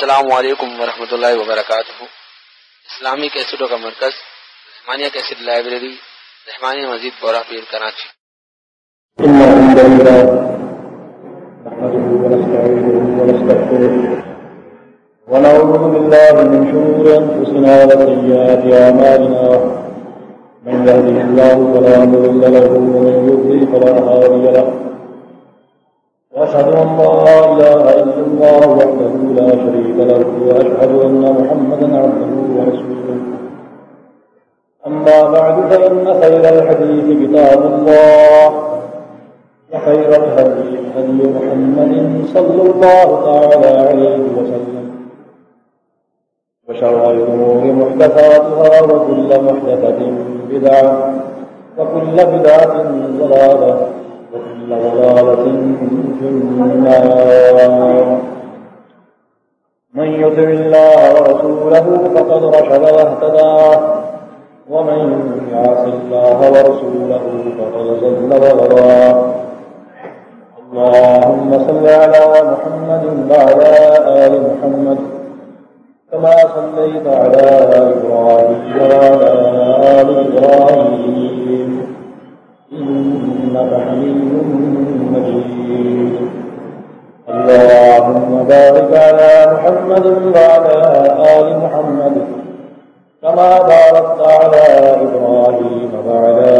السلام علیکم ورحمۃ اللہ وبرکاتہ۔ اسلامی کیسٹوں کا مرکز، رحمانیہ کیسٹ لائبریری، رحمانیہ مزید بورہ پیر کراچی۔ ونعوذ بالله من شرور أنفسنا وسيئات أعمالنا من يهده الله فلا مضل له، ومن يضلل فلا هادي له۔ وأشهد أن لا إله إلا الله وحده لا شريك له، وأشهد أن محمدا عبده ورسوله. أما بعد، فإن خير الحديث كتاب الله، وخير الهدي هدي محمد صلى الله تعالى عليه وسلم. وشر الأمور محدثاتها، وكل محدثة بدعة، وكل بدعة ضلالة. وكل ضلالة في النار من يطع الله ورسوله فقد رشد واهتدى. ومن يعص الله ورسوله فقد ضل وغوى اللهم صل على محمد وعلى آل محمد كما صليت على إبراهيم وعلى آل إبراهيم. إنك حميد مجيد اللهم بارك على محمد وعلى آل محمد كما باركت على إبراهيم وعلى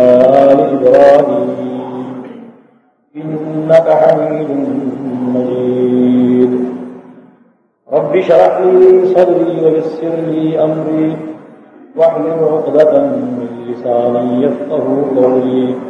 آل إبراهيم. إنك حميد مجيد. رب شرح لي صدري ويسر لي أمري واحلل عقدة من لساني يفقه قولي.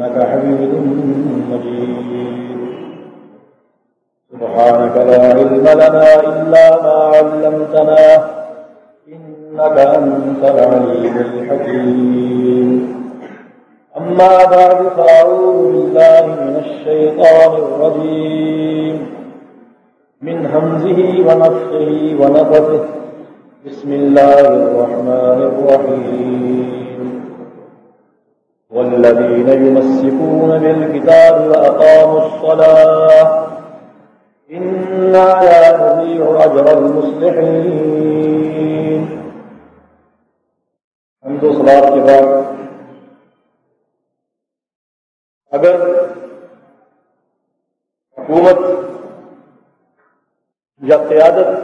إنك حميد مجيد. سبحانك لا علم لنا إلا ما علمتنا، إنك أنت العليم الحكيم. أما بعد، فأعوذ بالله من الشيطان الرجيم. من همزه ونفخه ونفثه. بسم الله الرحمن الرحيم. والذين يمسكون بالكتاب وأقاموا الصلاة إنا لا نضيع أجر المصلحين. حمد صلاة كبار اگر حکومت یا قیادت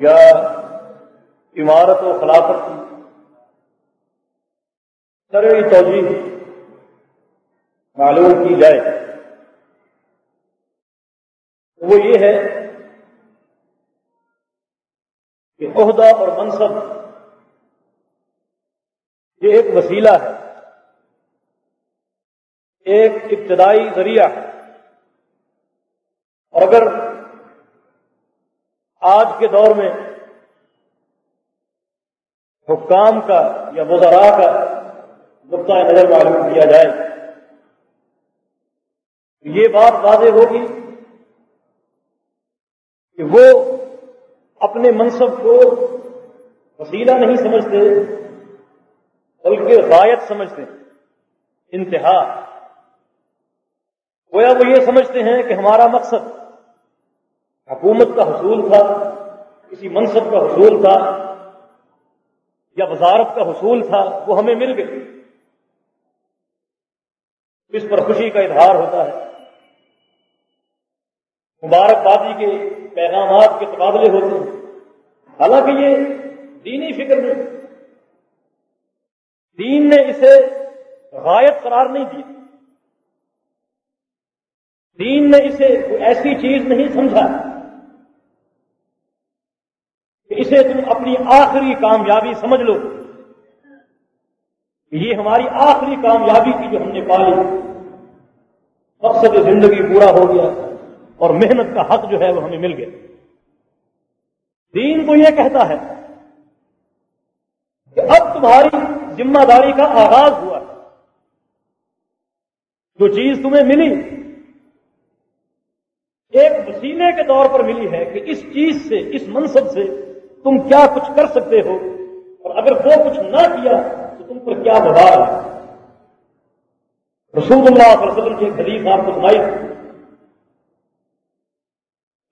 یا عمارت و خلافت کی سروی توجہ معلوم کی جائے۔ وہ یہ ہے کہ عہدہ اور منصب یہ ایک وسیلہ ہے۔ ایک ابتدائی ذریعہ ہے۔ اور اگر آج کے دور میں حکام کا یا وزراء کا نقطۂ نظر معلوم کیا جائے۔ یہ بات واضح ہوگی کہ وہ اپنے منصب کو وسیلہ نہیں سمجھتے، بلکہ غایت سمجھتے ہیں انتہا۔ گویا وہ یہ سمجھتے ہیں کہ ہمارا مقصد حکومت کا حصول تھا، کسی منصب کا حصول تھا یا وزارت کا حصول تھا، وہ ہمیں مل گئی اس پر خوشی کا اظہار ہوتا ہے۔ مبارکبادی کے پیغامات کے تبادلے ہوتے ہیں۔ حالانکہ یہ دینی فکر نہیں دین نے اسے غائب قرار نہیں دی۔ دین نے اسے کوئی ایسی چیز نہیں سمجھا کہ اسے تم اپنی آخری کامیابی سمجھ لو۔ یہ ہماری آخری کامیابی تھی جو ہم نے پالی۔ مقصد زندگی پورا ہو گیا اور محنت کا حق جو ہے وہ ہمیں مل گیا۔ دین تو یہ کہتا ہے کہ اب تمہاری ذمہ داری کا آغاز ہوا۔ ہے جو چیز تمہیں ملی، ایک وسیلے کے طور پر ملی ہے کہ اس چیز سے، اس منصب سے تم کیا کچھ کر سکتے ہو۔ اور اگر وہ کچھ نہ کیا تم پر کیا ببار ہے؟ رسول اللہ صلی اللہ علیہ وسلم کی حدیث آپ کو سنائی۔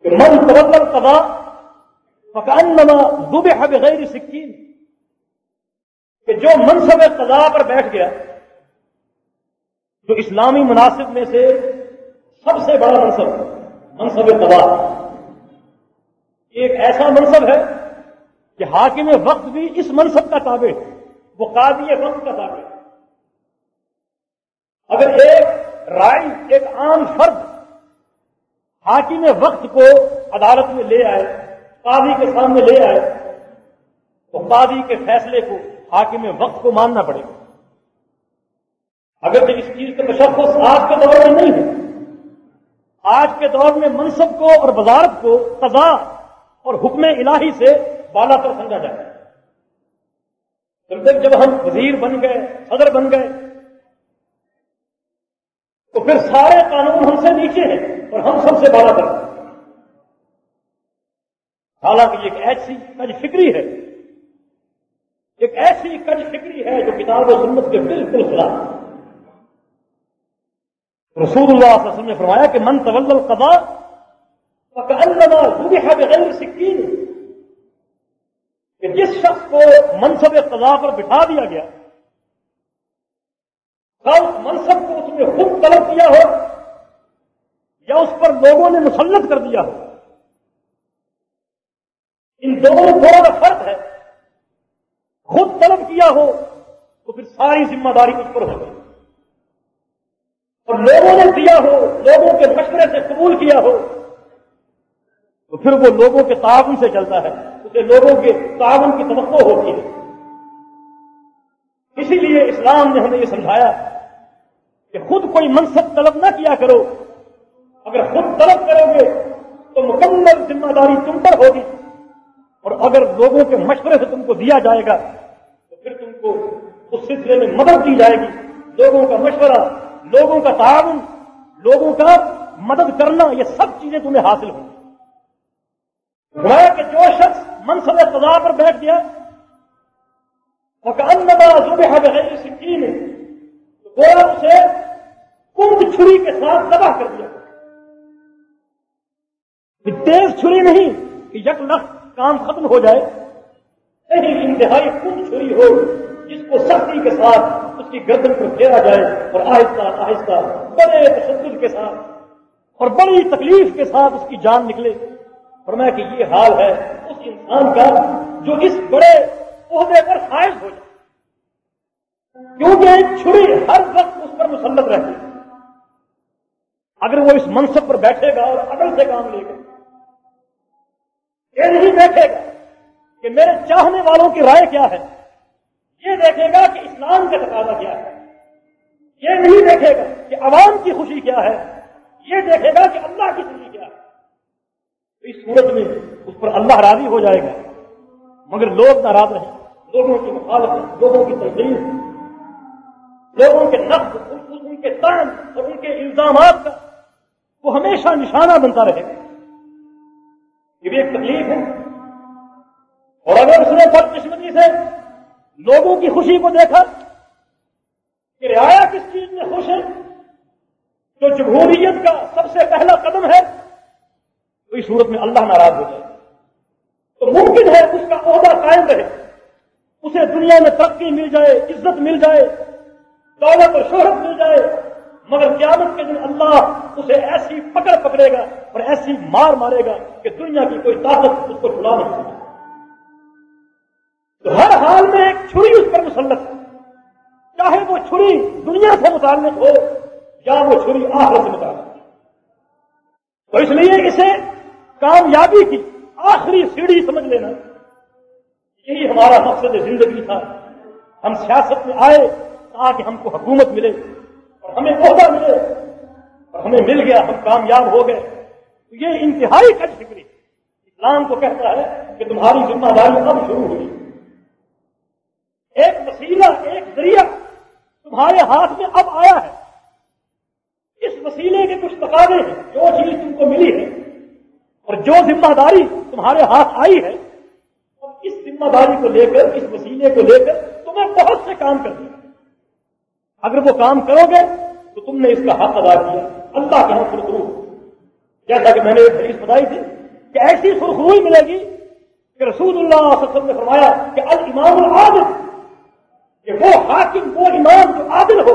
کہ من تبدل قضا فکان نما بغیر سکین۔ کہ جو منصب قضا پر بیٹھ گیا، جو اسلامی مناسب میں سے سب سے بڑا منصب منصب قضا ایک ایسا منصب ہے کہ حاکم وقت بھی اس منصب کا تابع وہ قاضی وقت کا تابع اگر ایک رائی ایک عام فرد حاکم وقت کو عدالت میں لے آئے، قاضی کے سامنے لے آئے، تو قاضی کے فیصلے کو حاکم وقت کو ماننا پڑے گا۔ اگر اس چیز کا تشخص آج کے دور میں نہیں ہے۔ آج کے دور میں منصب کو اور وزارت کو قضا اور حکم الہی سے بالا پر سمجھا جائے جب تک جب ہم وزیر بن گئے، صدر بن گئے، تو پھر سارے قانون ہم سے نیچے ہیں اور ہم سب سے بالا پر حالانکہ یہ ایک ایسی کج فکری ہے، ایک ایسی کج فکری ہے جو کتاب و سنت کے بالکل خلاف رسول اللہ صلی اللہ علیہ وسلم نے فرمایا کہ من طول القضاء فکأنما ذبح بغیر سکین کہ جس شخص کو منصب قضا پر بٹھا دیا گیا اس منصب کو اس نے خود طلب کیا ہو، یا اس پر لوگوں نے مسلط کر دیا ہو، ان دونوں دونوں کا فرق ہے، خود طلب کیا ہو، تو پھر ساری ذمہ داری اس پر ہو گئی۔ اور لوگوں نے دیا ہو، لوگوں کے مشورے سے قبول کیا ہو تو پھر وہ لوگوں کے تعاون سے چلتا ہے، اسے لوگوں کے تعاون کی توقع ہوتی ہے۔ اسی لیے اسلام نے ہمیں یہ سمجھایا کہ خود کوئی منصب طلب نہ کیا کرو۔ اگر خود طلب کرو گے تو مکمل ذمہ داری تم پر ہوگی۔ اور اگر لوگوں کے مشورے سے تم کو دیا جائے گا، تو پھر تم کو اس سلسلے میں مدد دی جائے گی۔ لوگوں کا مشورہ، لوگوں کا تعاون، لوگوں کا مدد کرنا، یہ سب چیزیں تمہیں حاصل ہوں۔ گی کہ جو شخص منصب قضا پر بیٹھ گیا غیر سکین وہ اسے کمب چھری کے ساتھ تباہ کر دیا۔ تیز چھری نہیں کہ یک لخت کام ختم ہو جائے نہیں انتہائی کمب چھری ہو جس کو سختی کے ساتھ اس کی گردن پر پھیرا جائے اور آہستہ آہستہ بڑے تشدد کے ساتھ اور بڑی تکلیف کے ساتھ اس کی جان نکلے۔ فرمایا کہ یہ حال ہے اس انسان کا جو اس بڑے عہدے پر فائز ہو جائے۔ کیونکہ چھری ہر وقت اس پر مسلط رہتی ہے۔ اگر وہ اس منصب پر بیٹھے گا اور عدل سے کام لے گا، یہ نہیں دیکھے گا کہ میرے چاہنے والوں کی رائے کیا ہے۔ یہ دیکھے گا کہ اسلام کا تقاضا کیا ہے۔ یہ نہیں دیکھے گا کہ عوام کی خوشی کیا ہے۔ یہ دیکھے گا کہ اللہ کی خوشی کیا ہے۔ اس صورت میں اس پر اللہ راضی ہو جائے گا۔ مگر لوگ ناراض رہیں۔ لوگوں کی مخالفت، لوگوں کی تجویز لوگوں کے نقد، ان کے تان اور ان کے الزامات کا وہ ہمیشہ نشانہ بنتا رہے۔ گا یہ بھی ایک تکلیف ہے۔ اور اگر اس نے بدقسمتی سے لوگوں کی خوشی کو دیکھا کہ رعایا کس چیز میں خوش ہے جو جمہوریت کا سب سے پہلا قدم ہے تو اس صورت میں اللہ ناراض ہو جائے۔ تو ممکن ہے اس کا عہدہ قائم رہے۔ اسے دنیا میں ترقی مل جائے، عزت مل جائے، دولت اور شہرت مل جائے۔ مگر قیامت کے دن اللہ اسے ایسی پکڑ پکڑے گا اور ایسی مار مارے گا کہ دنیا کی کوئی طاقت اس کو چھلا نہیں سکے تو ہر حال میں ایک چھری اس پر مسلط ہے۔ چاہے وہ چھری دنیا سے متعلق ہو یا وہ چھری آخر سے متعلق۔ ہو تو اس لیے اسے کامیابی کی آخری سیڑھی سمجھ لینا۔ یہی ہمارا مقصد زندگی تھا۔ ہم سیاست میں آئے تاکہ ہم کو حکومت ملے اور ہمیں عہدہ ملے اور ہمیں مل گیا، ہم کامیاب ہو گئے۔ یہ انتہائی کج فکری اسلام کو کہتا ہے کہ تمہاری ذمہ داری اب شروع ہوئی۔ ایک وسیلہ، ایک ذریعہ تمہارے ہاتھ میں اب آیا ہے۔ اس وسیلے کے کچھ تقاضے ہیں۔ جو چیز تم کو ملی ہے اور جو ذمہ داری تمہارے ہاتھ آئی ہے، اور اس ذمہ داری کو لے کر، اس وسیلے کو لے کر تمہیں بہت سے کام کر دیا۔ اگر وہ کام کرو گے، تو تم نے اس کا حق ادا کیا۔ اللہ کے یہاں سرخرو۔ جیسا کہ میں نے ایک حدیث بتائی تھی کہ ایسی سرخروئی ملے گی کہ رسول اللہ صلی اللہ علیہ وسلم نے فرمایا کہ الامام العادل، کہ وہ حاکم، وہ امام جو عادل ہو،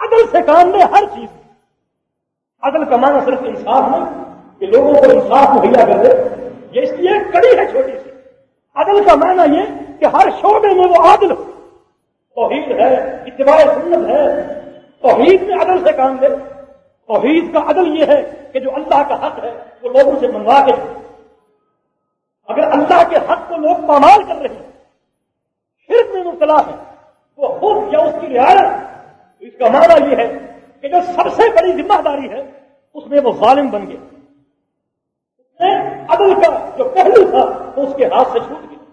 عدل سے کام لے ہر چیز۔ عدل کا معنی صرف انصاف نہیں کہ لوگوں کو انصاف مہیا کر دے، یہ اس کی ایک کڑی ہے چھوٹی سی۔ عدل کا معنی یہ کہ ہر شعبے میں وہ عادل ہو۔ توحید ہے، اتباع سنت ہے۔ توحید میں عدل سے کام لے۔ توحید کا عدل یہ ہے کہ جو اللہ کا حق ہے، وہ لوگوں سے منوا کے۔ اگر اللہ کے حق کو لوگ پامال کر رہے ہیں، شرک میں مبتلا ہے وہ خود یا اس کی رعایت۔ اس کا معنی یہ ہے کہ جو سب سے بڑی ذمہ داری ہے، اس میں وہ ظالم بن گیا عدل کا جو پہلو تھا وہ اس کے ہاتھ سے چھوٹ گیا۔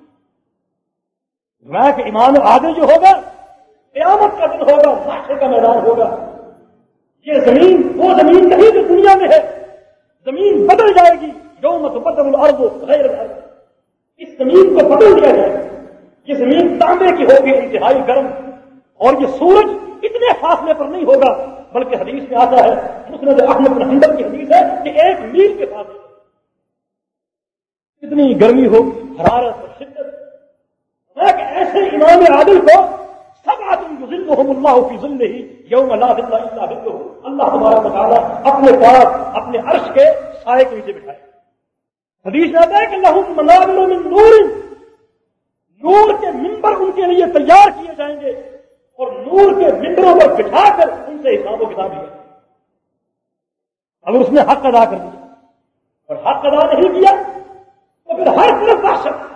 میں کہ ایمان عادل جو ہوگا، قیامت کا دن ہوگا معاشرے کا میدان ہوگا۔ یہ زمین، وہ زمین نہیں جو دنیا میں ہے۔ زمین بدل جائے گی۔ جو مت بدل الارض غیر الارض۔ اس زمین کو بدل دیا جائے۔ گا یہ زمین تانبے کی ہوگی، انتہائی گرم۔ اور یہ سورج اتنے فاصلے پر نہیں ہوگا، بلکہ حدیث میں آتا ہے، مسند احمد بن حنبل کی حدیث ہے کہ ایک میل کے فاصلے اتنی گرمی ہو، حرارت اور شدت۔ ایک ایسے امام عادل کو سب آدمی ذل اللہ کی ذل ہی یوم اللہ اللہ اللہ تمہارا مطالعہ اپنے پاس، اپنے عرش کے سائے کے نیچے بٹھائے۔ حدیث آتا ہے کہ لہم منابر من نور۔ نور کے ممبر ان کے لیے تیار کیے جائیں گے اور نور کے ممبروں پر بٹھا کر ان سے حساب و کتاب لیا۔ اگر اس نے حق ادا کر دیا اور حق ادا نہیں کیا تو پھر ہر طرف وحشت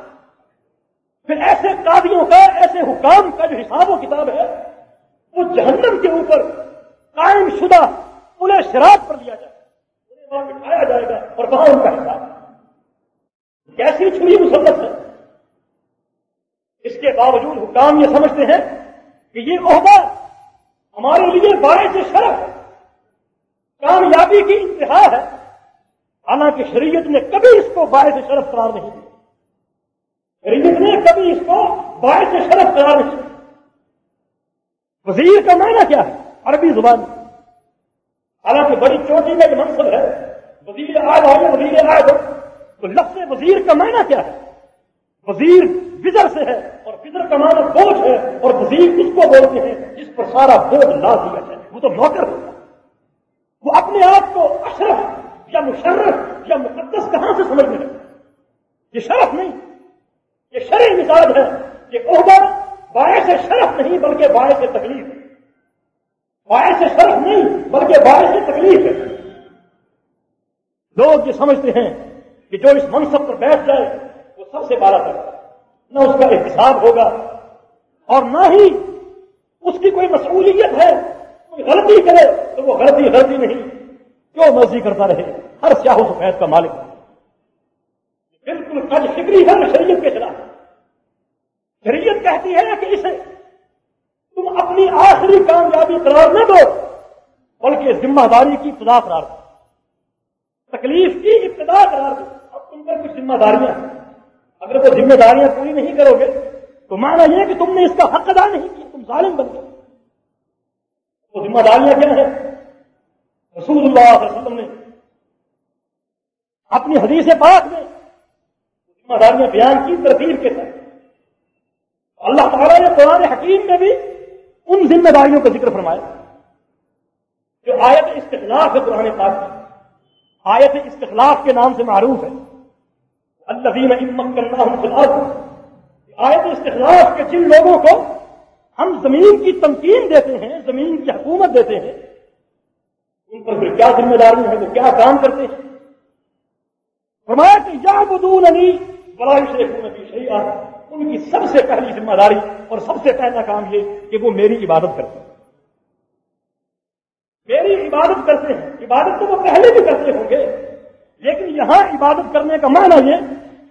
پھر ایسے قاضیوں کا، ایسے حکام کا جو حساب و کتاب ہے، وہ جہنم کے اوپر قائم شدہ پورے شراب پر لیا جائے۔ انہیں وہاں بٹھایا جائے گا اور وہاں ان کا حساب۔ کیسی چھری مسلط ہے؟ اس کے باوجود حکام یہ سمجھتے ہیں کہ یہ عہدہ ہمارے لیے باعث شرف کامیابی کی انتہا ہے۔ حالانکہ شریعت نے کبھی اس کو باعث شرف قرار نہیں دیا۔ شریعت نے کبھی اس کو باعث شرف قرار نہیں وزیر کا معنی کیا ہے؟ عربی زبان۔ حالانکہ بڑی چوٹی کا جو منصب ہے۔ وزیر آج آئے وزیر آئے تو لفظ وزیر کا معنی کیا ہے؟ وزیر وزر سے ہے اور وزر کا معنی بوجھ ہے اور وزیر اس کو بولتے ہیں جس پر سارا بوجھ لا دیا جائے وہ تو نوکر ہوتا ہے۔ وہ اپنے آپ کو اشرف یا مشرف یا مقدس کہاں سے سمجھنے لگے یہ شرف نہیں، یہ شرح مزاج ہے، یہ عہدہ باعث شرف نہیں بلکہ باعث تکلیف۔ ہے باعث شرف نہیں بلکہ باعث تکلیف ہے۔ لوگ یہ سمجھتے ہیں کہ جو اس منصب پر بیٹھ جائے، وہ سب سے بارہ تک نہ اس کا احتساب ہوگا اور نہ ہی اس کی کوئی مصرولیت ہے، کوئی غلطی کرے تو وہ غلطی غلطی نہیں۔ جو مرضی کرتا رہے۔ ہر سیاہ و سفید کا مالک بالکل کج فکری ہے شریعت کے خلاف۔ شریعت کہتی ہے کہ اسے تم اپنی آخری کامیابی قرار نہ دو، بلکہ ذمہ داری کی ابتدا قرار دو۔ تکلیف کی ابتدا قرار دو۔ اب تم پر کچھ ذمہ داریاں ہیں۔ اگر وہ ذمہ داریاں پوری نہیں کرو گے، تو مانا یہ کہ تم نے اس کا حق ادا نہیں کیا، تم ظالم بن گئے۔ وہ ذمہ داریاں کیا ہیں؟ رسول اللہ علیہ وسلم نے اپنی حدیث پاک میں ذمہ داریاں بیان کی ترتیب کے ساتھ۔ اللہ تعالیٰ نے قرآن حکیم میں بھی ان ذمہ داریوں کا ذکر فرمایا۔ جو آیت استخلاف ہے قرآن پاک کی، آیت استخلاف کے نام سے معروف ہے۔ اللہ امت کرنا ہم خلاف آیت استخلاف کے جن لوگوں کو ہم زمین کی تمکین دیتے ہیں، زمین کی حکومت دیتے ہیں، ان پر پھر کیا ذمہ داری ہے وہ کیا کام کرتے ہیں؟ فرمایا کہ یا بدون علی بڑا شیخ نبی شہید ان کی سب سے پہلی ذمہ داری اور سب سے پہلا کام یہ کہ وہ میری عبادت کرتے ہیں۔ میری عبادت کرتے ہیں، عبادت تو وہ پہلے بھی کرتے ہوں گے۔ لیکن یہاں عبادت کرنے کا معنی یہ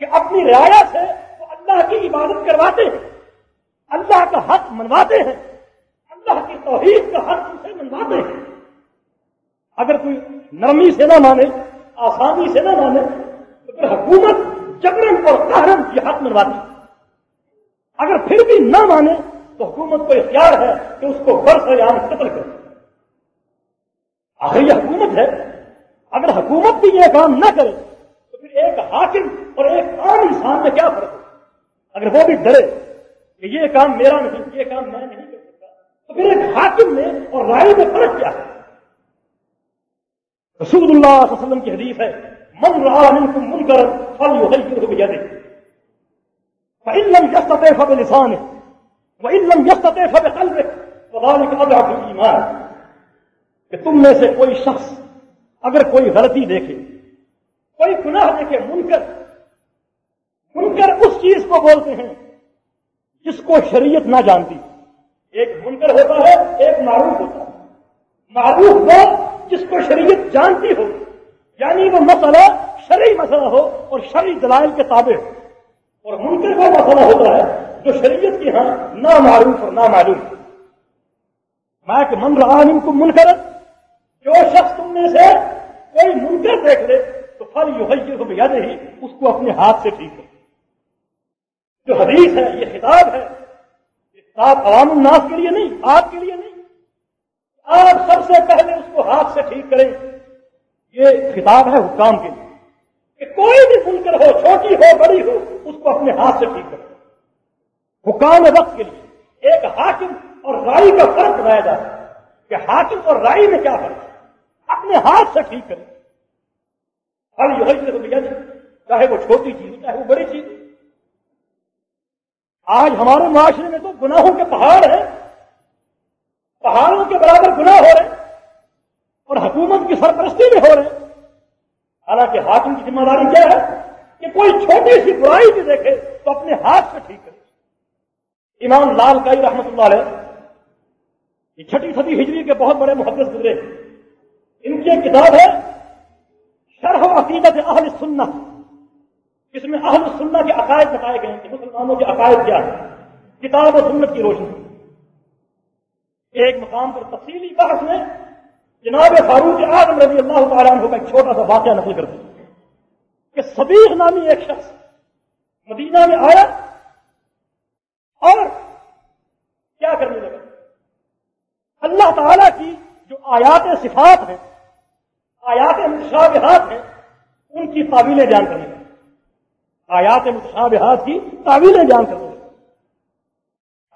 کہ اپنی رعایا سے وہ اللہ کی عبادت کرواتے ہیں۔ اللہ کا حق منواتے ہیں۔ اللہ کی توحید کا حق ان سے منواتے ہیں۔ اگر کوئی نرمی سے نہ مانے، آسانی سے نہ مانے حکومت جبرن اور قہرن کی حق منواتی اگر پھر بھی نہ مانے تو حکومت کو اختیار ہے کہ اس کو برس عام قتل کرے۔ آخر یہ حکومت ہے۔ اگر حکومت بھی یہ کام نہ کرے تو پھر ایک حاکم اور ایک عام انسان میں کیا فرق ہے؟ اگر وہ بھی ڈرے کہ یہ کام میرا نہیں، یہ کام میں نہیں کر سکتا، تو پھر ایک حاکم میں اور رائے میں فرق کیا ہے۔ رسول اللہ صلی اللہ علیہ وسلم کی حدیث ہے۔ من رہا منکم منکر فل یغیرہ فإن لم يستطع فبلسانه، وإن لم يستطع فبقلبه، وذلك أضعف الإيمان. کہ تم میں سے کوئی شخص اگر کوئی غلطی دیکھے، کوئی گناہ دیکھے، منکر منکر اس چیز کو بولتے ہیں جس کو شریعت نہ جانتی۔ ایک منکر ہوتا ہے، ایک معروف ہوتا ہے۔ معروف وہ جس کو شریعت جانتی ہو۔ یعنی وہ مسئلہ شرعی مسئلہ ہو اور شرعی دلائل کے تابع ہو۔ اور منکر وہ مسئلہ ہوتا ہے جو شریعت کی ہاں نہ معروف اور نہ معلوم میں کہ من رہا کو منکرت جو شخص تم میں سے کوئی منکر دیکھ لے، تو پھل یو کو یاد ہی اس کو اپنے ہاتھ سے ٹھیک کر جو حدیث ہے، یہ خطاب ہے، یہ خطاب عوام الناس کے لیے نہیں، آپ کے لیے نہیں۔ آپ سب سے پہلے اس کو ہاتھ سے ٹھیک کریں۔ یہ خطاب ہے حکام کے لیے کہ کوئی بھی منکر ہو، چھوٹی ہو، بڑی ہو، اس کو اپنے ہاتھ سے ٹھیک کریں حکام وقت کے لیے ایک حاکم اور رائی کا فرق بنایا جاتا ہے کہ حاکم اور رائی میں کیا فرق ہے۔ اپنے ہاتھ سے ٹھیک کریں ہر یہ چاہے وہ چھوٹی چیز چاہے وہ بڑی چیز آج ہمارے معاشرے میں تو گناہوں کے پہاڑ ہیں۔ پہاڑوں کے برابر گناہ ہو رہے اور حکومت کی سرپرستی بھی ہو رہے حالانکہ حاکم کی ذمہ داری کیا ہے کہ کوئی چھوٹی سی برائی بھی دیکھے تو اپنے ہاتھ سے ٹھیک کرے۔ امام لال کائی رحمت اللہ علیہ یہ چھٹی صدی ہجری کے بہت بڑے محدث گزرے۔ ان کی ایک کتاب ہے، شرح و عقیدت اہل سنت۔ اس میں اہل سنت کے عقائد بتائے گئے ہیں کہ مسلمانوں کے عقائد کیا ہے کتاب و سنت کی روشنی۔ ایک مقام پر تفصیلی بحث میں جناب فاروق اعظم رضی اللہ تعالیٰ عنہ کا ایک چھوٹا سا واقعہ نقل کرتے کہ صبیغ نامی ایک شخص مدینہ میں آیا اور کیا کرنے لگا؟ اللہ تعالی کی جو آیات صفات ہیں، آیات متشابہات ہیں، ان کی تعویلیں جان کریں گے آیات متشابہات کی تعویلیں جان کریں گے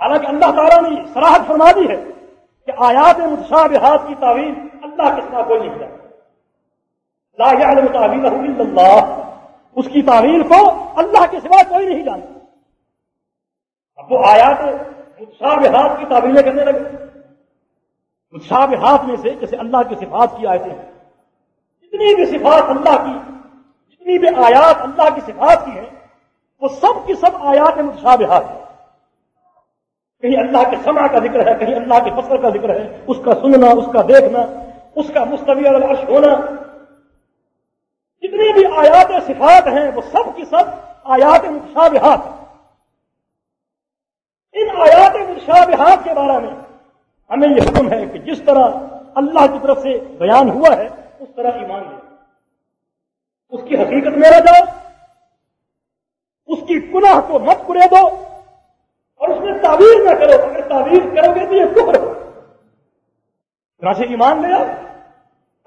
حالانکہ اللہ تعالیٰ نے سراہد فرما دی ہے کہ آیات متشابہات کی تعویل اللہ کے ساتھ کوئی نہیں جانتا لا یعلم تعویل الا اللہ۔ اس کی تعویل کو اللہ کے سوا کوئی نہیں جانتا۔ اب وہ آیات متشابہات کی تعویلیں کرنے لگے۔ متشابہات میں سے جیسے اللہ کی صفات کی آیتیں ہیں۔ جتنی بھی صفات اللہ کی، جتنی بھی آیات اللہ کی صفات کی ہیں، وہ سب کی سب آیات متشابہات ہیں۔ کہیں اللہ کے سما کا ذکر ہے، کہیں اللہ کے فصل کا ذکر ہے۔ اس کا سننا، اس کا دیکھنا اس کا مستوی الرش ہونا۔ جتنی بھی آیات صفات ہیں، وہ سب کی سب آیات متشابہات ان آیات متشابہات کے بارے میں ہمیں یہ حکم ہے کہ جس طرح اللہ کی طرف سے بیان ہوا ہے، اس طرح ایمان لے۔ اس کی حقیقت میرا جاؤ۔ اس کی گناہ کو مت کرے دو۔ اور اس میں تعبیر نہ کرو۔ اگر تعبیر کرو گے تو یہ کفر ہو۔ سے ایمان لے آؤ۔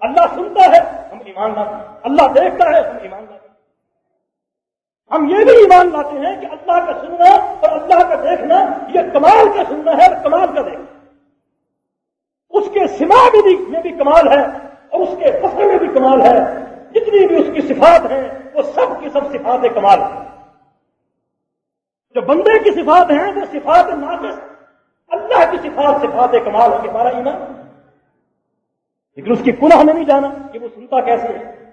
اللہ سنتا ہے، ہم ایمان لاتے ہیں۔ اللہ دیکھتا ہے، ہم ایمان لاتے ہیں۔ ہم یہ بھی ایمان لاتے ہیں کہ اللہ کا سننا اور اللہ کا دیکھنا، یہ کمال کا سننا ہے اور کمال کا دیکھنا۔ اس کے سما بھی میں بھی کمال ہے اور اس کے فصل میں بھی کمال ہے۔ جتنی بھی اس کی صفات ہیں، وہ سب کی سب صفات کمال ہیں۔ جو بندے کی صفات ہیں، وہ صفات ناقص۔ اللہ کی صفات صفات کمال ہے ہمارا ایمان لیکن اس کی کنہ میں نہیں جانا کہ وہ سنتا کیسے ہے۔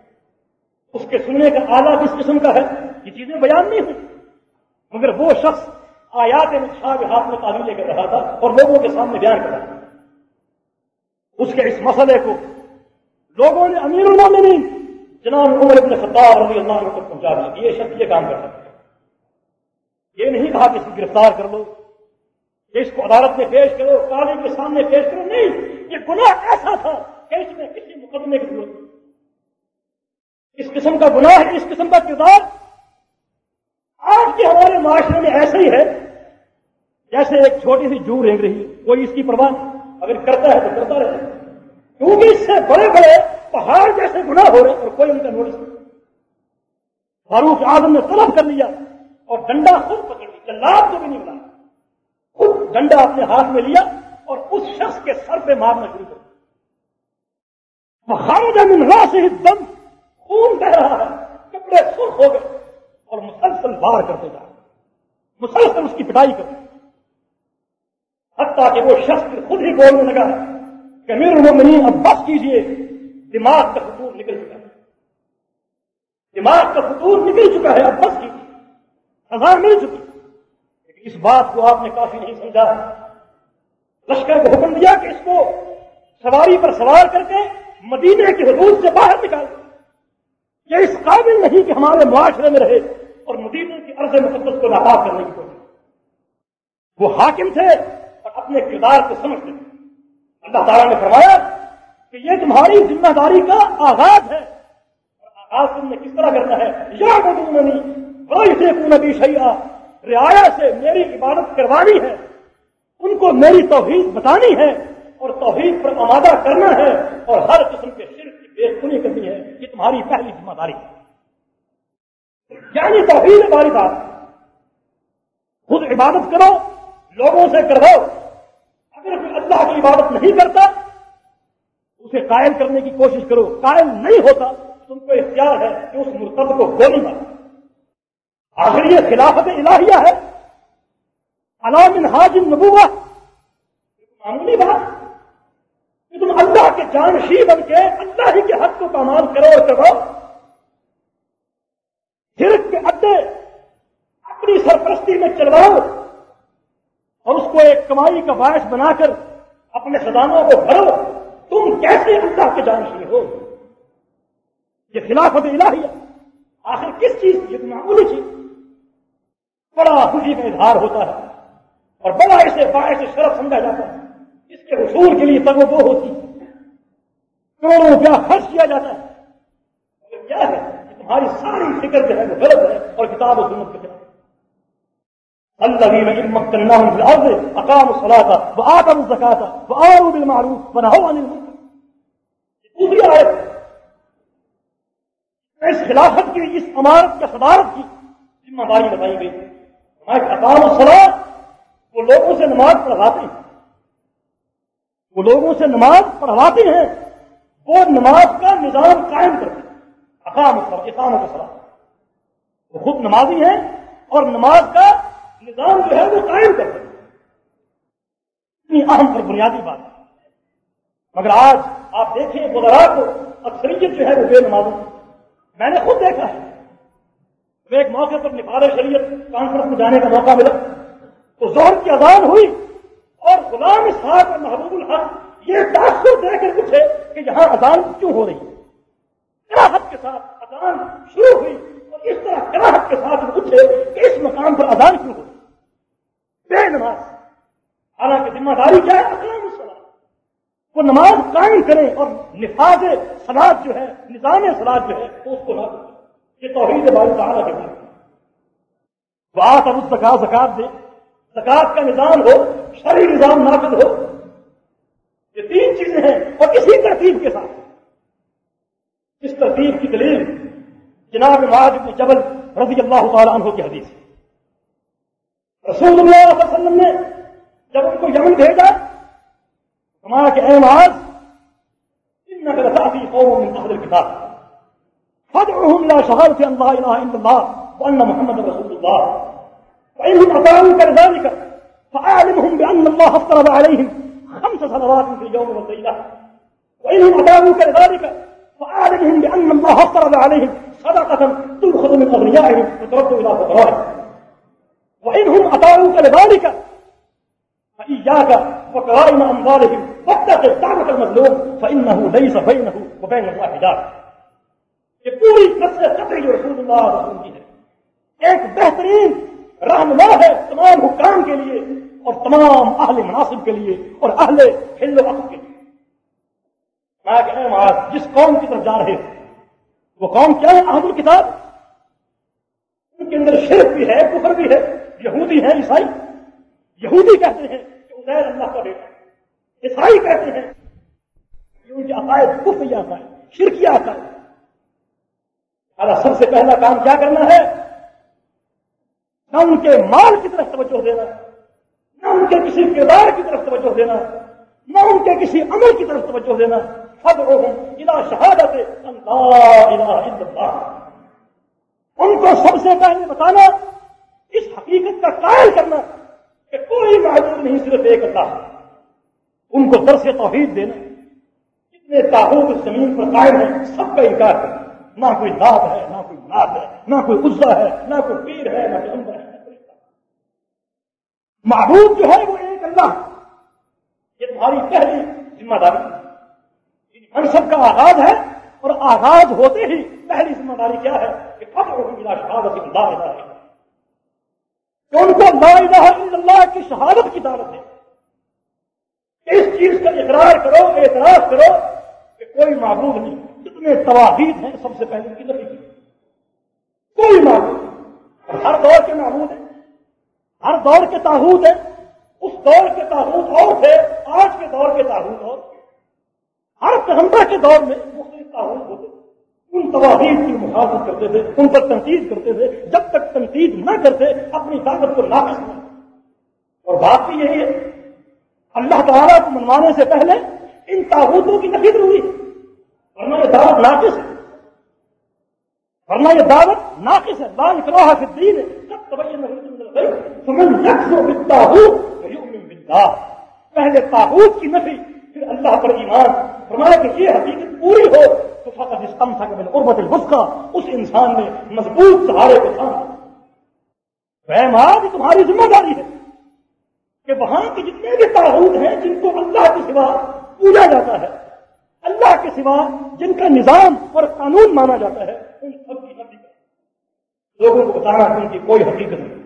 اس کے سننے کا آلہ کس قسم کا ہے؟ یہ چیزیں بیان نہیں ہوئی۔ مگر وہ شخص آیات متشاب ہاتھ میں تعلیم لے کر رہا تھا اور لوگوں کے سامنے بیان کر رہا تھا۔ اس کے اس مسئلے کو لوگوں نے امیر المومنین جناب عمر ابن خطاب رضی اللہ عنہ تک پہنچا دیا یہ شخص یہ کام کر سکتے یہ نہیں کہا کہ اس کو گرفتار کر لو، کہ اس کو عدالت میں پیش کرو کالے کے سامنے پیش کرو، نہیں، یہ گناہ ایسا تھا کہ اس میں کسی مقدمے کی ضرورت نہیں اس قسم کا گناہ ہے اس قسم کا کردار آج کے ہمارے معاشرے میں ایسا ہی ہے، جیسے ایک چھوٹی سی جو رینگ رہی، کوئی اس کی پرواہ اگر کرتا ہے تو کرتا رہے۔ کیونکہ اس سے بڑے بڑے پہاڑ جیسے گناہ ہو رہے اور کوئی ان کا نوٹس نہیں۔ فاروق اعظم نے طلب کر لیا اور ڈنڈا خود پکڑ لیا۔ لاب کو بھی نہیں بنا۔ خود ڈنڈا اپنے ہاتھ میں لیا اور اس شخص کے سر پہ مارنا شروع کر دیا۔ سے ہی دم خون بہ رہا ہے، کپڑے سرخ ہو گئے اور مسلسل بار کرتے جا مسلسل اس کی پٹائی کرتے حتیٰ کہ وہ شخص خود ہی بولنے لگا کہ امیر المومنین اب بس کیجیے، دماغ کا فطور نکل چکا ہے۔ دماغ کا فطور نکل چکا ہے، اب بس کیجیے سزا مل چکی۔ لیکن اس بات کو آپ نے کافی نہیں سمجھا۔ لشکر کو حکم دیا کہ اس کو سواری پر سوار کر کے مدینے کی حدود سے باہر نکال یہ اس قابل نہیں کہ ہمارے معاشرے میں رہے اور مدینے کی عرض مقدس کو ناپاک کرنے کی کوشش۔ وہ حاکم تھے اور اپنے کردار کو سمجھتے تھے۔ اللہ تعالیٰ نے فرمایا کہ یہ تمہاری ذمہ داری کا آغاز ہے۔ اور آغاز تم نے کس طرح کرنا ہے؟ یا نہیں کوئی سے نبی شیا رعایا سے میری عبادت کروانی ہے۔ ان کو میری توحید بتانی ہے۔ اور توحید پر آمادہ کرنا ہے اور ہر قسم کے شرک کی بے سنی کرنی ہے، یہ تمہاری پہلی ذمہ داری ہے۔ یعنی توحید باری بات۔ خود عبادت کرو، لوگوں سے کرواؤ اگر کوئی اللہ کی عبادت نہیں کرتا، اسے قائل کرنے کی کوشش کرو۔ قائل نہیں ہوتا، تم کو اختیار ہے کہ اس مرتب کو گولی مار آخر یہ خلافت الہیہ ہے۔ علام حاج نبوا معمولی بات۔ کہ تم اللہ کے جانشی بن کے اللہ ہی کے حق کو کمال کرو اور کرو ہرک کے اڈے اپنی سرپرستی میں چلواؤ اور اس کو ایک کمائی کا باعث بنا کر اپنے خزانوں کو بھرو۔ تم کیسے اللہ کے جانشین ہو؟ یہ خلافت الہیہ آخر کس چیز کی؟ معمولی چیز۔ بڑا خوشی کا اظہار ہوتا ہے اور بڑا اسے باعث شرف سمجھا جاتا ہے۔ اس کے حصول کے لیے تگ و ہوتی ہے کروڑوں روپیہ خرچ کیا جاتا ہے۔ کیا ہے کہ تمہاری ساری فکر جو ہے وہ غلط ہے اور کتاب و سنت کے خلاف۔ الذين مكناهم في الارض اقاموا الصلاه واتوا الزكاه وامروا بالمعروف ونهوا عن المنكر دوسری آیت اس خلافت کی، اس عمارت کے صدارت کی ذمہ داری بتائی گئی۔ اقام الصلاه وہ لوگوں سے نماز پڑھواتے ہیں۔ وہ لوگوں سے نماز پڑھواتے ہیں، وہ نماز کا نظام قائم کرتے ہیں۔ اقام اقام الصلاه وہ خود نمازی ہیں اور نماز کا نظام جو ہے وہ قائم کر اتنی اہم اور بنیادی بات ہے۔ مگر آج آپ دیکھیں گزرا کو اکثریت جو ہے وہ بے نمازوں میں نے خود دیکھا ہے۔ ایک موقع پر نفار شریعت کانفرنس میں جانے کا موقع ملا۔ تو زہر کی اذان ہوئی۔ غلام اسحاق اور محبوب الحق یہ تاثر دے کر پوچھے کہ یہاں اذان کیوں ہو رہی ہے؟ راحت کے ساتھ اذان شروع ہوئی اور اس طرح کراہت کے ساتھ پوچھے کہ اس مقام پر اذان کیوں ہو رہی بے نماز۔ حالانکہ ذمہ داری کیا ہے؟ اقلام السلام وہ نماز قائم کریں اور نفاذ سلاد جو ہے، نظام سلاد جو ہے تو اس کو نہ یہ توحید بال تعالیٰ کے بارے بات اب اس زکات زکات دے۔ زکات کا نظام ہو شرعی نظام نافذ ہو۔ یہ تین چیزیں ہیں اور اسی ترتیب کے ساتھ۔ اس ترتیب کی دلیل جناب معاذ بن جبل رضی اللہ تعالیٰ عنہ کی حدیث رسول اللہ علیہ وسلم نے جب ان کو یمن بھیجا ہمارا کہ اے معاذ ان نقل تعطی قوم من اهل الكتاب۔ فادعوهم الى شهاده ان لا اله الا الله وان محمد رسول الله فانهم اطاعوك لذلك فاعلمهم بان الله افترض عليهم خمس صلوات في اليوم والليله وانهم اطاعوك لذلك فاعلمهم بان الله افترض عليهم صدقه تؤخذ من اغنيائهم وترد الى فقرائهم. وإنهم أطاعوك لذلك فإياك وكرائم أموالهم واتق دعوة المظلوم فإنه ليس بينه وبين الله حجاب. یہ پوری نسل قطعی رسول اللہ رسول کی ہے۔ ایک بہترین رہنما ہے تمام حکام کے لیے اور تمام اہل مناسب کے لیے اور اہل ہند وقت کے لیے۔ میں کہ آج جس قوم کی طرف جا رہے تھے وہ قوم کیا ہے؟ احمد الکتاب ان کے اندر شرک بھی ہے، کفر بھی ہے، یہودی ہے عیسائی۔ یہودی کہتے ہیں کہ ادیر اللہ کا بیٹا عیسائی کہتے ہیں کہ ان کے عقائد کفر آتا ہے شرکی آتا ہے۔ سب سے پہلا کام کیا کرنا ہے؟ نہ ان کے مال کی طرف توجہ دینا، نہ ان کے کسی کردار کی طرف توجہ دینا، نہ ان کے کسی عمل کی طرف توجہ دینا۔ سب الا شہادت اللہ۔ ان کو سب سے پہلے بتانا، اس حقیقت کا قائل کرنا کہ کوئی معلوم نہیں صرف ایک اللہ۔ ان کو درس توحید دینا جتنے تاحود زمین پر قائم ہیں، سب کا انکار کرنا۔ نہ کوئی ناد ہے، نہ کوئی ناد ہے، نہ کوئی عزا ہے، نہ کوئی پیر ہے، نہ کوئی اندر ہے۔ معبود جو ہے وہ ایک اللہ یہ تمہاری پہلی ذمہ داری منصب یعنی کا آغاز ہے اور آغاز ہوتے ہی پہلی ذمہ داری کیا ہے کہ فخر ملا شہادت اللہ ہے کہ ان کو لا الہ الا اللہ کی شہادت کی دعوت ہے اس چیز کا اقرار کرو اعتراض کرو کہ کوئی معبود نہیں، جتنے تواحید ہیں سب سے پہلے کی نفی کی۔ کوئی معبود ہر دور کے معبود ہیں۔ ہر دور کے تاحود ہیں، اس دور کے تاحود اور تھے، آج کے دور کے تاحود اور ہر پیغمبر کے دور میں مختلف تاحود ہوتے ان تواحید کی محافظت کرتے تھے، ان پر تنقید کرتے تھے۔ جب تک تنقید نہ کرتے، اپنی طاقت کو ناقص نہ اور بات بھی یہی ہے، اللہ تعالیٰ کو منوانے سے پہلے ان تاحودوں کی نفی ضروری ہے ورنہ یہ دعوت ناقص ہے۔ ورنہ یہ دعوت ناقص ہے۔ لال کراہ فی الدین پہلے تاحود کی نفی، پھر اللہ پر ایمان. فرمایا کہ یہ حقیقت پوری ہو تو فقط استم تھا کہ قربت اس انسان نے مضبوط سہارے کو تھا آج تمہاری ذمہ داری ہے کہ وہاں کے جتنے بھی تاحود ہیں جن کو اللہ کے سوا پوجا جاتا ہے، اللہ کے سوا جن کا نظام اور قانون مانا جاتا ہے، ان سب کی حقیقت لوگوں کو بتانا کہ ان کی کوئی حقیقت نہیں.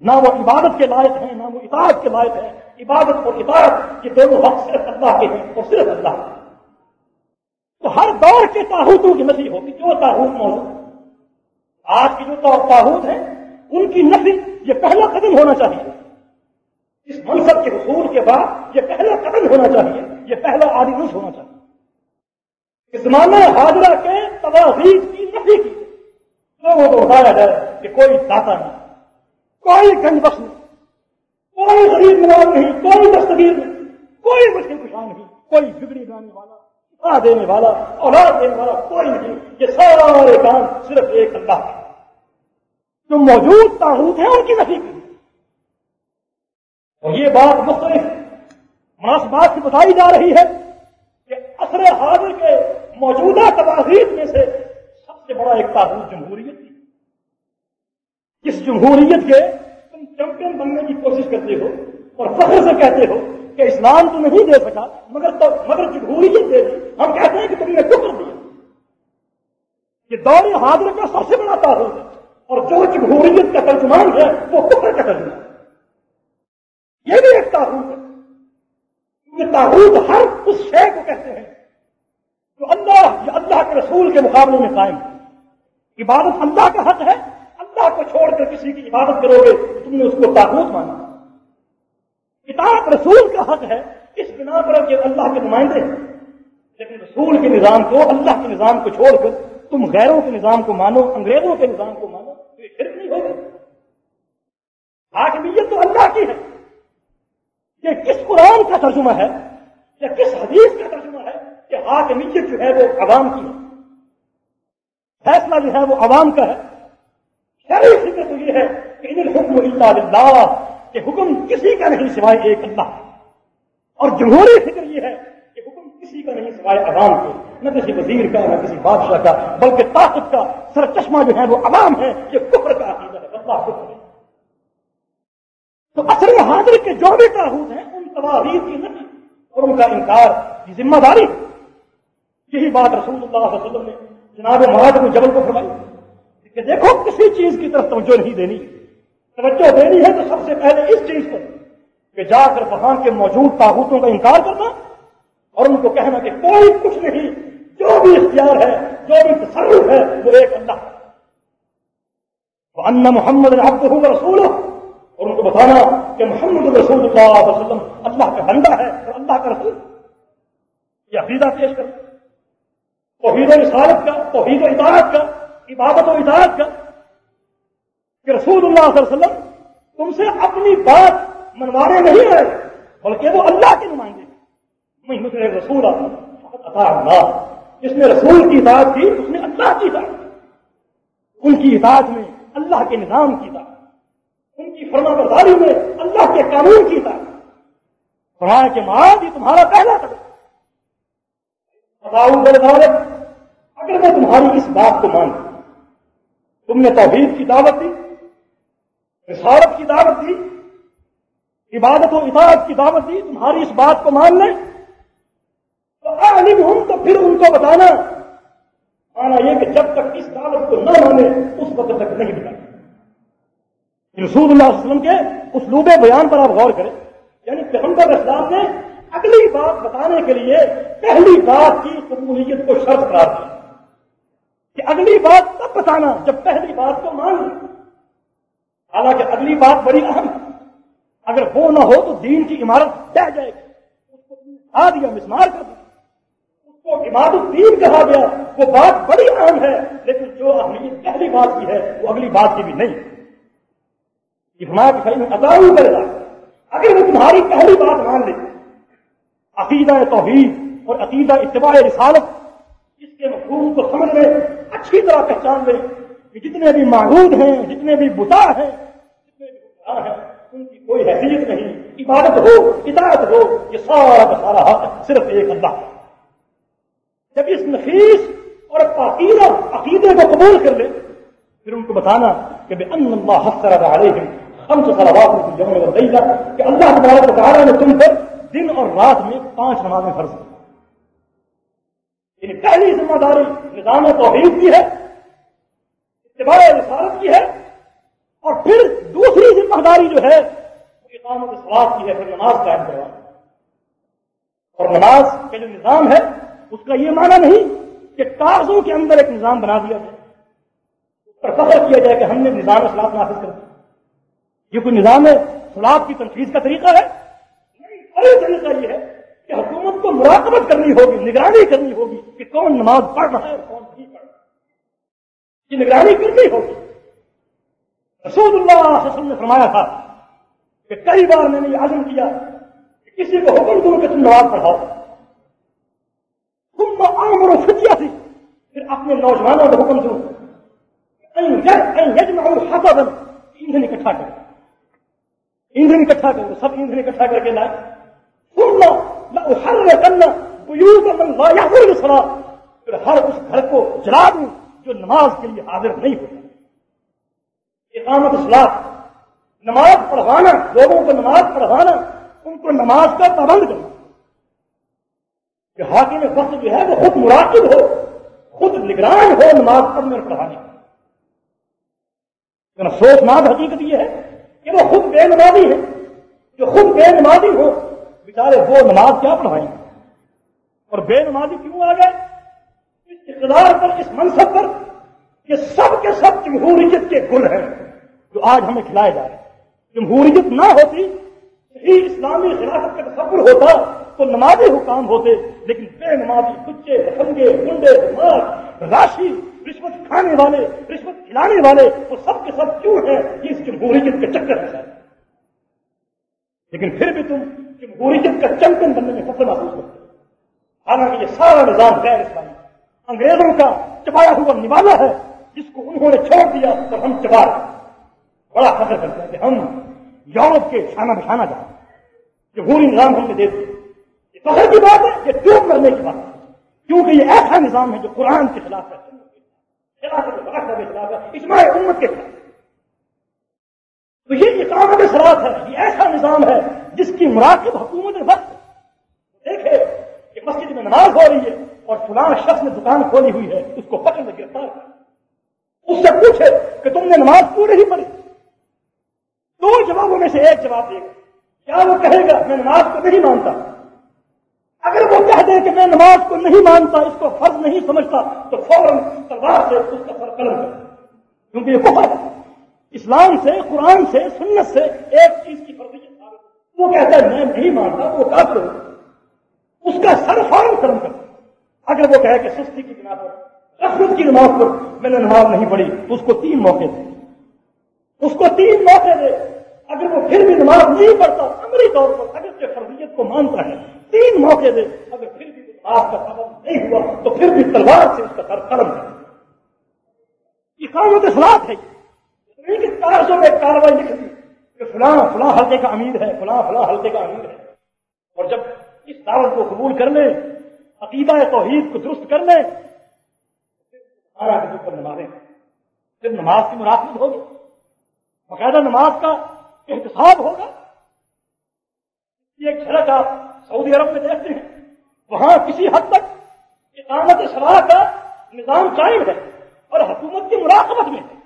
نہ وہ عبادت کے لائق ہیں، نہ وہ اطاعت کے لائق ہیں۔ عبادت اور اطاعت یہ دونوں حق صرف اللہ کے ہیں اور صرف اللہ تو ہر دور کے تاحودوں کی نفی ہوگی، جو تاحود موجود آج کی جو تاحود ہیں، ان کی نفی یہ پہلا قدم ہونا چاہیے۔ اس منصب کے حصول کے بعد یہ پہلا قدم ہونا چاہیے، یہ پہلا آدیش ہونا چاہیے۔ زمانہ حاضرہ کے تواحید کی نفی کی۔ لوگوں کو بتایا جائے کہ کوئی داتا نہیں۔ کوئی گنج بخش نہیں۔ کوئی غریب نواز نہیں، کوئی دستگیر نہیں، کوئی مشکل کشان نہیں، کوئی بگڑی لانے والا دینے والا، اولاد دینے والا کوئی نہیں۔ یہ سارے کام صرف ایک اللہ ہے جو موجود تاحود ہیں، ان کی نفی کی اور یہ بات مختلف مناسبات سے بتائی جا رہی ہے کہ اثر حاضر کے موجودہ تباہیر میں سے سب سے بڑا ایک تعبت جمہوریت جس جمہوریت کے تم چیمپئن بننے کی کوشش کرتے ہو اور فخر سے کہتے ہو کہ اسلام تو نہیں دے سکا، مگر تو مگر جمہوریت دے دی۔ ہم کہتے ہیں کہ تم نے کفر دیا۔ یہ دور حاضر کا سب سے بڑا تعارف ہے۔ اور جو جمہوریت کا ترجمان ہے، وہ کفر کا ترجمان یہ بھی ایک تعارف ہے۔ یہ تعارف ہر اس شے کو کہتے ہیں تو اللہ یا اللہ کے رسول کے مقابلے میں قائم ہے۔ عبادت اللہ کا حق ہے اللہ کو چھوڑ کر کسی کی عبادت کرو گے، تم نے اس کو تابوت مانا۔ کتاب رسول کا حق ہے، اس بنا پر کہ اللہ کے نمائندے ہیں۔ لیکن رسول کے نظام کو، اللہ کے نظام کو چھوڑ کر تم غیروں کے نظام کو مانو، انگریزوں کے نظام کو مانو، تو یہ شرک نہیں ہوگا۔ حاکمیت تو اللہ کی ہے۔ یہ کس قرآن کا ترجمہ ہے؟ یا کس حدیث کا ترجمہ ہے کہ حاکمیت جو ہے وہ عوام کی ہے؟ فیصلہ جو ہے وہ عوام کا ہے۔ شہری فکر تو یہ ہے کہ ان حکم اللہ اللہ کہ حکم کسی کا نہیں سوائے ایک اللہ۔ اور جمہوری فکر یہ ہے کہ حکم کسی کا نہیں سوائے عوام کے، نہ کسی وزیر کا، نہ کسی بادشاہ کا، بلکہ طاقت کا سر چشمہ جو ہے وہ عوام ہے، یہ کفر کا عقیدہ ہے، اللہ کفر ہے۔ تو اصل حاضر کے جو بھی تعہد ہیں، ان تواریخ کی نفی اور ان کا انکار کی ذمہ داری۔ یہی بات رسول اللہ صلی اللہ علیہ وسلم نے جناب مہاد نے جبل کو فرمائی۔ کہ دیکھو کسی چیز کی طرف توجہ نہیں دینی۔ توجہ دینی ہے تو سب سے پہلے اس چیز پر کہ جا کر وہاں کے موجود تابوتوں کا انکار کرنا اور ان کو کہنا کہ کوئی کچھ نہیں، جو بھی اختیار ہے، جو بھی تصرف ہے، وہ ایک اللہ۔ ان محمد عبدہ رسول اور ان کو بتانا کہ محمد رسول اللہ علیہ وسلم اللہ کا بندہ ہے اور اللہ کا رسول۔ یہ عقیدہ پیش کر توحید و رسالت کا، توحید و اطاعت کا عبادت و اطاعت کا کہ رسول اللہ صلی اللہ علیہ وسلم تم سے اپنی بات منوانے نہیں آئے، بلکہ وہ اللہ کے نمائندے محمد رسول عطا اللہ۔ جس نے رسول کی اطاعت کی، اس نے اللہ کی اطاعت کی۔ ان کی اطاعت میں اللہ کے نظام کی اطاعت، ان کی فرما برداری میں اللہ کے قانون کی اطاعت۔ فرائے کے بعد یہ تمہارا پہلا قدم۔ بتاؤں اگر میں تمہاری اس بات کو مان تم نے توحید کی دعوت دی، رسالت کی دعوت دی، عبادت و اطاعت کی دعوت دی، تمہاری اس بات کو مان لیں تو عالم ہوں تو پھر ان کو بتانا۔ آنا یہ کہ جب تک اس دعوت کو نہ مانے، اس وقت تک نہیں بتانا۔ رسول اللہ علیہ وسلم کے اسلوب بیان پر آپ غور کریں۔ یعنی پیغمبر اسلام نے اگلی بات بتانے کے لیے پہلی بات کی قبولیت کو شرط قرار دیا کہ اگلی بات تب بتانا، جب پہلی بات کو مان لی حالانکہ اگلی بات بڑی اہم ہے۔ اگر وہ نہ ہو تو دین کی عمارت بہ جائے گی۔ اس کو دیا، مسمار کر دیا۔ اس کو عماد الدین کہا گیا۔ وہ بات بڑی اہم ہے، لیکن جو اہمیت پہلی بات کی ہے، وہ اگلی بات کی بھی نہیں۔ صحیح میں اتاؤ کرے گا۔ اگر وہ تمہاری پہلی بات مان لے، عقیدہ توحید اور عقیدہ اتباع رسالت اس مفہوم کو سمجھ لیں، اچھی طرح پہچان لیں کہ جتنے بھی معروض ہیں، جتنے بھی بتا ہیں، جتنے بھی بتا ہیں، ان کی کوئی حیثیت نہیں، عبادت ہو، ہدایت ہو، یہ سارا کا سارا حق صرف ایک اللہ جب اس نفیس اور پاکیزہ عقیدے کو قبول کر لے پھر ان کو بتانا کہ بے ان اللہ حسر علیہم خمس صلوات کی جمع وزیدہ کہ اللہ تبارک و تعالیٰ نے تم پر دن اور رات میں پانچ نمازیں فرض کی۔ یعنی پہلی ذمہ داری نظام توحید کی ہے، اتباع رسالت کی ہے، اور پھر دوسری ذمہ داری جو ہے، وہ اقامت سواد کی ہے، پھر نماز قائم کروا اور نماز کا جو نظام ہے، اس کا یہ معنی نہیں کہ کاغذوں کے اندر ایک نظام بنا دیا جائے، اس پر فخر کیا جائے کہ ہم نے نظام اسلام نافذ کر دیا۔ یہ کوئی نظام ہے سلاد کی تنفیذ کا طریقہ ہے طریقہ یہ ہے کو مراقبت کرنی ہوگی، نگرانی کرنی ہوگی کہ کون نماز پڑھ رہا ہے اور کون نہیں پڑھ رہا ہے۔ یہ نگرانی کرنی ہوگی۔ رسول اللہ علیہ وسلم نے فرمایا تھا کہ کئی بار میں نے یہ عزم کیا کہ کسی کو حکم دوں کہ تم نماز پڑھاؤ۔ تم عام اور فتیا تھی پھر اپنے نوجوانوں کو حکم دوں ایندھن اکٹھا کرو۔ ایندھن اکٹھا کرو، سب ایندھن اکٹھا کر کے لائے۔ سن لو کرنا پھر ہر اس گھر کو جلا دوں جو نماز کے لیے حاضر نہیں ہوتا۔ اقامت اسلام نماز پڑھوانا، لوگوں کو نماز پڑھوانا، ان کو نماز کا پابند کرنا۔ کہ حاکم وقت جو ہے وہ خود مراقب ہو، خود نگران ہو نماز پڑھنے اور پڑھانے افسوسناک حقیقت یہ ہے کہ وہ خود بے نمازی ہے جو خود بے نمازی ہو بیچارے وہ نماز کیا پڑھائیں اور بے نمازی کیوں آ گئے؟ اس اقتدار پر، اس منصب پر یہ سب کے سب جمہوریت کے گل ہیں جو آج ہمیں کھلائے جا رہے ہیں۔ جمہوریت نہ ہوتی، صحیح اسلامی خلافت کا تصور ہوتا تو نمازی حکام ہوتے، لیکن بے نمازی بچے، بھنگے گنڈے راشی، رشوت کھانے والے، رشوت کھلانے والے وہ سب کے سب کیوں ہیں؟ یہ اس جمہوریت کے چکر میں لیکن پھر بھی تم جمہوریت کا چمپن بننے میں فخر محسوس کرتے حالانکہ یہ سارا نظام غیر اسلامی انگریزوں کا چپایا ہوا نوالا ہے، جس کو انہوں نے چھوڑ دیا تو ہم چبا رہے بڑا فخر کرتے ہیں کہ ہم یورپ کے شانہ بشانہ جائیں جمہوری نظام ہم نے دے دیا۔ یہ فخر کی بات ہے، یہ ٹوٹ کرنے کی بات ہے۔ کیونکہ یہ ایسا نظام ہے جو قرآن کے خلاف ہے خلاف ہے۔ اجماع امت کے خلاف تو یہ اقامت سراط ہے، یہ ایسا نظام ہے جس کی مراقب حکومت وقت دیکھے کہ مسجد میں نماز ہو رہی ہے اور فلاں شخص نے دکان کھولی ہوئی ہے، اس کو پکڑ میں گرفتار کر اس سے پوچھے کہ تم نے نماز کیوں نہیں پڑھی؟ دو جوابوں میں سے ایک جواب دے گا۔ کیا وہ کہے گا، میں نماز کو نہیں مانتا؟ اگر وہ کہہ دے کہ میں نماز کو نہیں مانتا، اس کو فرض نہیں سمجھتا، تو فوراً تلوار سے اس کا سر قلم کر کیونکہ یہ کفر اسلام سے، قرآن سے، سنت سے ایک چیز کی فرضیت وہ کہتا ہے، میں نہیں مانتا، وہ کافر ہوں۔ اس کا سر فوراً قلم کر اگر وہ کہے کہ سستی کی بنا پر رفرت کی نماز پر میں نے نماز نہیں پڑھی تو اس کو تین موقع دے۔ اس کو تین موقع دے۔ اگر وہ پھر بھی نماز نہیں پڑھتا، عملی طور پر اگر سے فرضیت کو مانتا ہے، تین موقع دے۔ اگر پھر بھی نماز کا سبب نہیں ہوا، تو پھر بھی تلوار سے اس کا سر قلم کر اقامت اخلاق ہے۔ کاغذوں میں کاروائی لکھ دی کہ فلاں فلاں حلقے کا امیر ہے، فلاں فلاں حلقے کا امیر ہے۔ اور جب اس دعوت کو قبول کر لیں عقیدہ توحید کو درست کر لیں سارا پر نمازیں۔ پھر نماز کی مراقبت ہوگی۔ باقاعدہ نماز کا احتساب ہوگا۔ ایک جھلک آپ سعودی عرب میں دیکھتے ہیں۔ وہاں کسی حد تک اقامت صلاح کا نظام قائم ہے اور حکومت کی مراقبت میں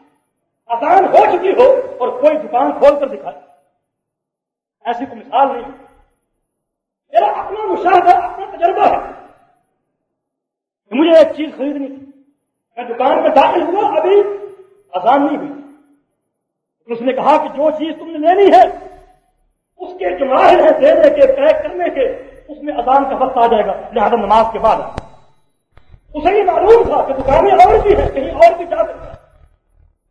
آسان ہو چکی ہو اور کوئی دکان کھول کر دکھائے ایسی کوئی مثال نہیں میرا اپنا مشاہدہ، اپنا تجربہ ہے۔ مجھے ایک چیز خریدنی تھی۔ میں دکان میں داخل ہوا، ابھی آسان نہیں ہوئی۔ اس نے کہا کہ جو چیز تم نے لینی ہے، اس کے جماہر ہیں دینے کے، پیک کرنے کے، اس میں اذان کا وقت آ جائے گا، لہٰذا نماز کے بعد۔ اسے یہ معلوم تھا کہ دکانیں اور بھی ہیں، کہیں اور بھی جا سکتا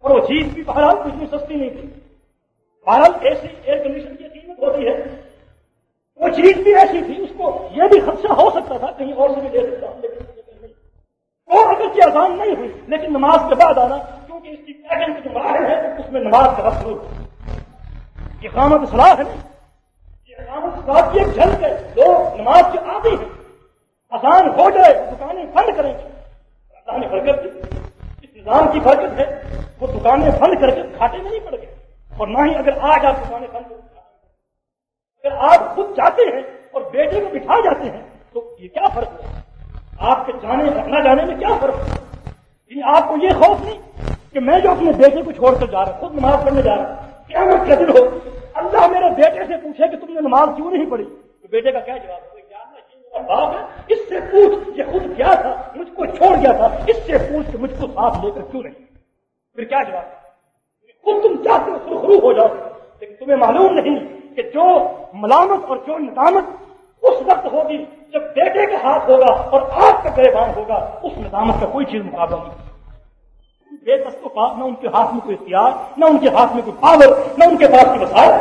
اور وہ چیز بھی بہرحال کچھ بھی سستی نہیں تھی۔ بہرحال ایسی ایئر کنڈیشن کی قیمت ہوتی ہے۔ وہ چیز بھی ایسی تھی، اس کو یہ بھی خدشہ ہو سکتا تھا، کہیں اور سے بھی لے سکتا وہ اگر کی آسان نہیں۔ ہوئی، لیکن نماز کے بعد آنا، کیونکہ اس کی پیکنگ جو باہر ہے اس میں نماز کا رفت ہوئی اقامت صلاح ہے۔ یہ اقامت صلاح کی ایک جھلک ہے۔ لوگ نماز کے عادی ہیں۔ آسان ہو جائے، دکانیں بند کریں گے۔ اللہ نے برکت دی اس نظام کی برکت ہے۔ وہ دکانیں بند کر کے کھاٹے میں نہیں پڑ گئے اور نہ ہی اگر آج آپ دکانیں بند کر اگر آپ خود جاتے ہیں اور بیٹے کو بٹھا جاتے ہیں تو یہ کیا فرق ہے؟ آپ کے جانے نہ جانے میں کیا فرق ہے؟ یعنی آپ کو یہ خوف نہیں کہ میں جو اپنے بیٹے کو چھوڑ کر جا رہا ہوں، خود نماز پڑھنے جا رہا ہوں کیا میں قدر ہو، اللہ میرے بیٹے سے پوچھے کہ تم نے نماز کیوں نہیں پڑھی؟ تو بیٹے کا کیا جواب باپ ہے اس سے پوچھ، یہ خود کیا تھا، مجھ کو چھوڑ گیا تھا، اس سے پوچھ کہ مجھ کو ساتھ لے کر کیوں نہیں؟ پھر کیا جواب خود تم چاہتے ہو سرخرو ہو جاؤ، لیکن تمہیں معلوم نہیں کہ جو ملامت اور جو ندامت اس وقت ہوگی جب بیٹے کا ہاتھ ہوگا اور آپ کا گربان ہوگا، اس ندامت کا کوئی چیز مقابلہ نہیں۔ بے دستوں کا نہ ان کے ہاتھ میں کوئی اختیار، نہ ان کے ہاتھ میں کوئی پاور نہ ان کے پاس کوئی وسائل۔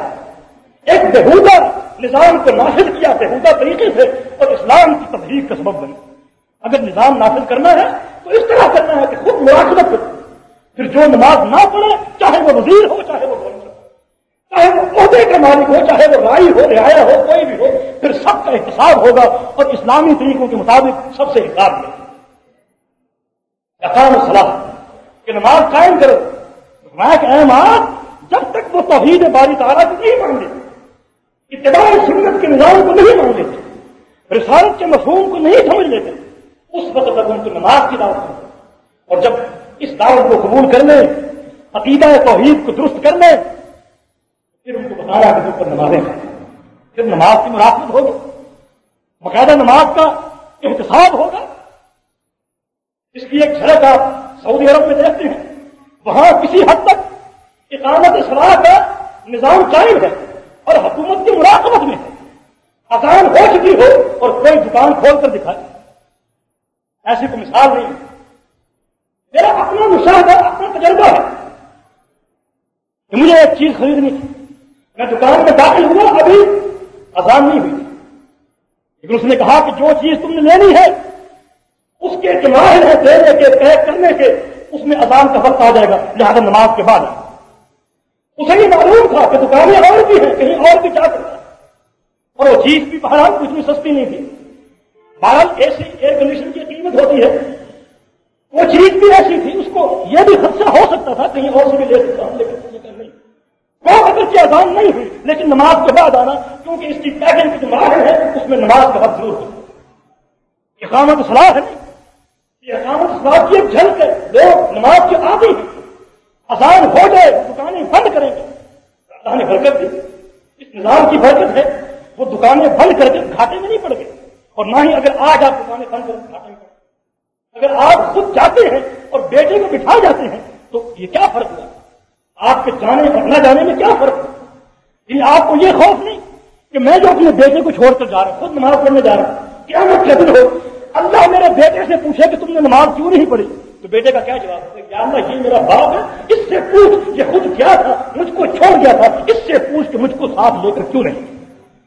ایک بہودہ نظام کو نافذ کیا بہودہ طریقے سے اور اسلام کی تبدیل کا سبب بنے۔ اگر نظام نافذ کرنا ہے تو اس طرح کرنا ہے کہ خود مراقبت کرو۔ پھر جو نماز نہ پڑھے، چاہے وہ وزیر ہو، چاہے وہ گورنر چاہے وہ عہدے کا مالک ہو، چاہے وہ رائی ہو، رعایا ہو، کوئی بھی ہو، پھر سب کا احتساب ہوگا اور اسلامی طریقوں کے مطابق سب سے حساب لے اقام صلاح کہ نماز قائم کرو۔ میں کہ احمد جب تک وہ توحید باری تعالیٰ کو نہیں مان لیتے اتباع سنت کے نظام کو نہیں مان لیتے رسالت کے مفہوم کو نہیں سمجھ لیتے، اس وقت تک ان کو نماز کی دعوت اور جب اس دعوت کو قبول کر لیں، عقیدہ توحید کو درست کر لیں، پھر ان کو بتایا کہ اوپر نمازیں پھر نماز کی مراقبت ہوگی، باقاعدہ نماز کا احتساب ہوگا۔ اس کی ایک جھلک آپ سعودی عرب میں دیکھتے ہیں، وہاں کسی حد تک اقامت صلاح کا نظام قائم ہے اور حکومت کی مراقبت میں ہے۔ آسان ہو چکی ہو اور کوئی دکان کھول کر دکھائے۔ ایسی کوئی مثال نہیں میرا اپنا مشاہدہ اپنا تجربہ ہے کہ مجھے ایک چیز خریدنی تھی۔ میں دکان میں داخل ہوا، ابھی آسان نہیں ہوئی۔ لیکن اس نے کہا کہ جو چیز تم نے لینی ہے، اس کے جماہر ہے دینے کے پیک کرنے کے، اس میں اذان کا وقت آ جائے گا، لہٰذا نماز کے بعد۔ اسے یہ معلوم تھا کہ دکانیں اور بھی ہیں، کہیں اور بھی جا سکتا اور وہ چیز بھی بہرحال کچھ بھی سستی نہیں تھی۔ بہرحال ایسی ایئر کنڈیشن کی قیمت ہوتی ہے۔ وہ چیز بھی ایسی تھی، اس کو یہ بھی خدشہ ہو سکتا تھا، کہیں اور سے بھی لے سکتا ہوں، لیکن نہیں۔ وہ اگر کی آزان نہیں ہوئی، لیکن نماز کے بعد آنا، کیونکہ اس کی پیکنگ کی جو مار ہے، اس میں نماز کا وقت ضرور ہو اقامت صلاح ہے۔ نہیں اقامت بات کی جھل کے لوگ نماز کے آدھی ہیں۔ آسان ہو جائے، دکانیں بند کریں گے۔ اللہ نے برکت دی۔ اس نظام کی برکت ہے۔ وہ دکانیں بند کر کے کھاتے میں نہیں پڑ گئے۔ اور نہ ہی اگر آج آپ دکانیں بند کر کے میں پڑ اگر آپ خود جاتے ہیں اور بیٹے کو بٹھا جاتے ہیں، تو یہ کیا فرق ہوا؟ آپ کے جانے اور نہ جانے میں کیا فرق ہوا؟ یعنی آپ کو یہ خوف نہیں کہ میں جو اپنے بیٹے کو چھوڑ کر جا رہا ہوں، خود نماز پڑھنے جا رہا ہوں کیا میں کدل ہو، اللہ میرے بیٹے سے پوچھے کہ تم نے نماز کیوں نہیں پڑھی؟ تو بیٹے کا کیا جواب؟ ہے یا اللہ، یہ میرا باپ ہے، اس سے پوچھ کہ خود کیا تھا، مجھ کو چھوڑ گیا تھا، اس سے پوچھ کہ مجھ کو ساتھ لے کر کیوں نہیں؟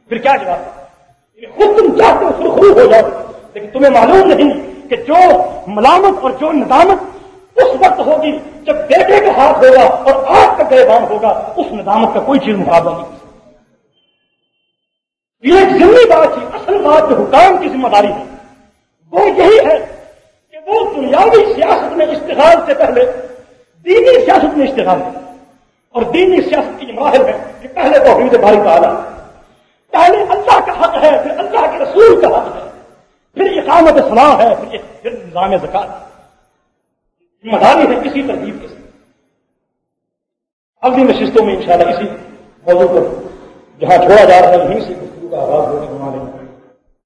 پھر کیا جواب؟ خود تم چاہتے ہو، سرخرو ہو جاؤ، لیکن تمہیں معلوم نہیں کہ جو ملامت اور جو ندامت اس وقت ہوگی جب بیٹے کا ہاتھ ہوگا اور آپ کا گئے ہوگا، اس ندامت کا کوئی چیز مقابلہ نہیں۔ یہ ایک ذمہ بات ہے اصل بات جو حکام کی ذمہ داری ہے، وہ یہی ہے کہ وہ دنیاوی سیاست میں اشتغال سے پہلے، دینی سیاست میں اشتغال ہے۔ اور دینی سیاست کی ماہر ہے کہ پہلے تو حمید بھائی کا آلہ، پہلے اللہ کا حق ہے، پھر اللہ کے رسول کا حق ہے۔ پھر اقامت صلاح ہے، پھر پھر نظام زکات۔ ذمہ داری ہے کسی ترتیب کے ساتھ۔ اگلی نشستوں میں انشاءاللہ اسی موضوع پر جہاں چھوڑا جا رہا ہے یہیں سے گفتگو کا آغاز ہونے کو لیں